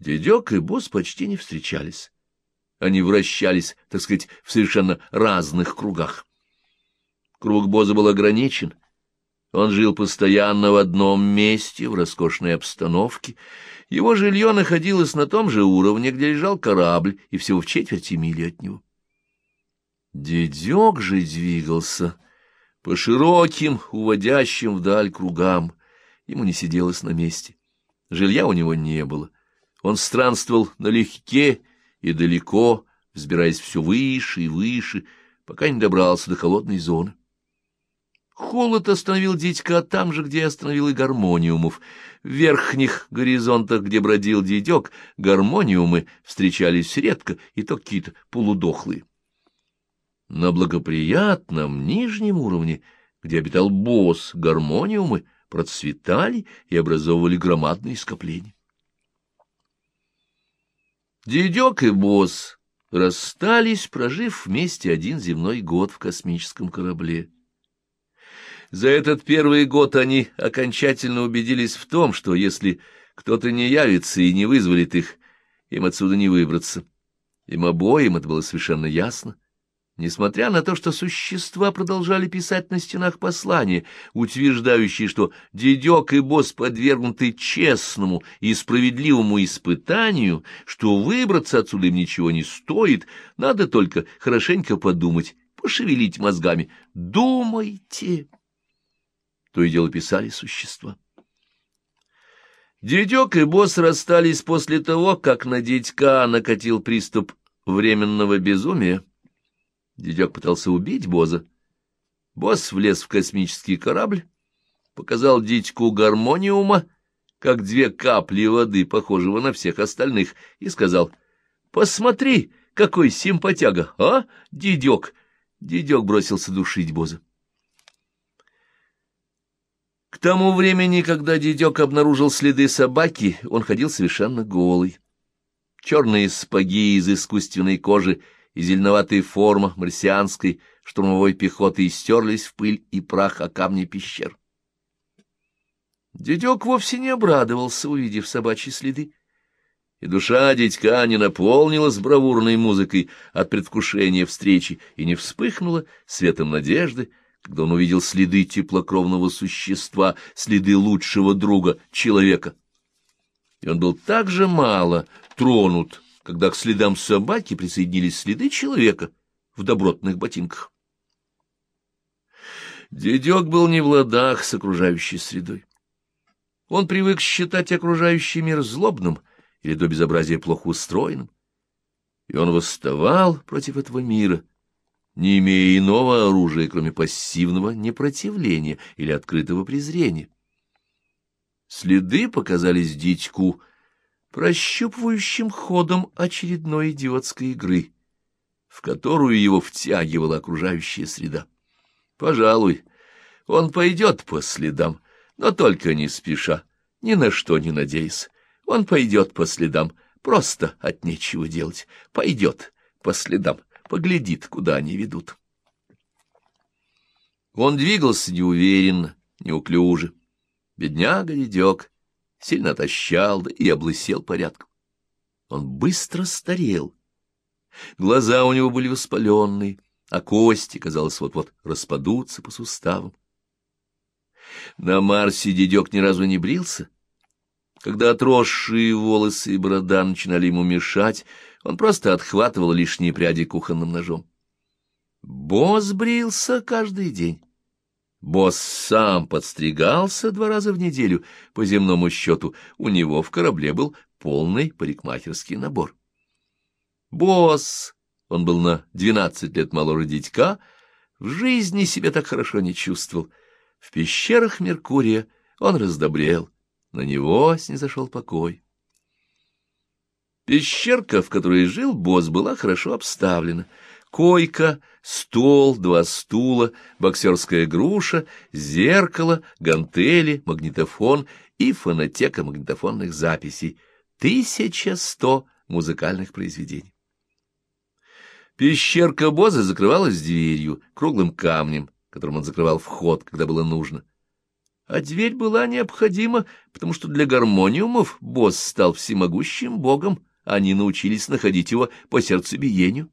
Дедек и босс почти не встречались. Они вращались, так сказать, в совершенно разных кругах. Круг Боза был ограничен. Он жил постоянно в одном месте, в роскошной обстановке. Его жилье находилось на том же уровне, где лежал корабль, и всего в четверти мили от него. Дедек же двигался по широким, уводящим вдаль кругам. Ему не сиделось на месте. Жилья у него не было. Он странствовал налегке и далеко, взбираясь все выше и выше, пока не добрался до холодной зоны. Холод остановил дитька там же, где остановил и гармониумов. В верхних горизонтах, где бродил дедек, гармониумы встречались редко, и то какие-то полудохлые. На благоприятном нижнем уровне, где обитал босс, гармониумы процветали и образовывали громадные скопления. Дедек и босс расстались, прожив вместе один земной год в космическом корабле. За этот первый год они окончательно убедились в том, что если кто-то не явится и не вызволит их, им отсюда не выбраться. Им обоим это было совершенно ясно. Несмотря на то, что существа продолжали писать на стенах послания, утверждающие, что дедек и босс подвергнуты честному и справедливому испытанию, что выбраться отсюда им ничего не стоит, надо только хорошенько подумать, пошевелить мозгами. Думайте! То и дело писали существа. Дедек и босс расстались после того, как на дедька накатил приступ временного безумия. Дедек пытался убить Боза. Босс влез в космический корабль, показал дитьку гармониума, как две капли воды, похожего на всех остальных, и сказал, «Посмотри, какой симпатяга, а, дедек!» Дедек бросился душить Боза. К тому времени, когда дедек обнаружил следы собаки, он ходил совершенно голый. Черные спаги из искусственной кожи — и зеленоватая форма марсианской штурмовой пехоты истерлись в пыль и прах о камни пещер. Дедек вовсе не обрадовался, увидев собачьи следы, и душа дядька не наполнилась бравурной музыкой от предвкушения встречи и не вспыхнула светом надежды, когда он увидел следы теплокровного существа, следы лучшего друга, человека. И он был так же мало тронут когда к следам собаки присоединились следы человека в добротных ботинках. Дедек был не в ладах с окружающей средой. Он привык считать окружающий мир злобным или до безобразия плохо устроенным, и он восставал против этого мира, не имея иного оружия, кроме пассивного непротивления или открытого презрения. Следы показались дитьку прощупывающим ходом очередной идиотской игры, в которую его втягивала окружающая среда. Пожалуй, он пойдет по следам, но только не спеша, ни на что не надеясь. Он пойдет по следам, просто от нечего делать. Пойдет по следам, поглядит, куда они ведут. Он двигался неуверенно, неуклюже. Бедняга дедек сильно отощал да и облысел порядком. Он быстро старел. Глаза у него были воспаленные, а кости, казалось, вот-вот распадутся по суставам. На Марсе дедек ни разу не брился. Когда отросшие волосы и борода начинали ему мешать, он просто отхватывал лишние пряди кухонным ножом. Босс брился каждый день. Босс сам подстригался два раза в неделю, по земному счету, у него в корабле был полный парикмахерский набор. Босс, он был на двенадцать лет моложе дитька, в жизни себя так хорошо не чувствовал. В пещерах Меркурия он раздобрел, на него снизошел покой. Пещерка, в которой жил босс, была хорошо обставлена — койка, стол, два стула, боксерская груша, зеркало, гантели, магнитофон и фонотека магнитофонных записей. Тысяча сто музыкальных произведений. Пещерка Боза закрывалась дверью, круглым камнем, которым он закрывал вход, когда было нужно. А дверь была необходима, потому что для гармониумов босс стал всемогущим богом, они научились находить его по сердцебиению.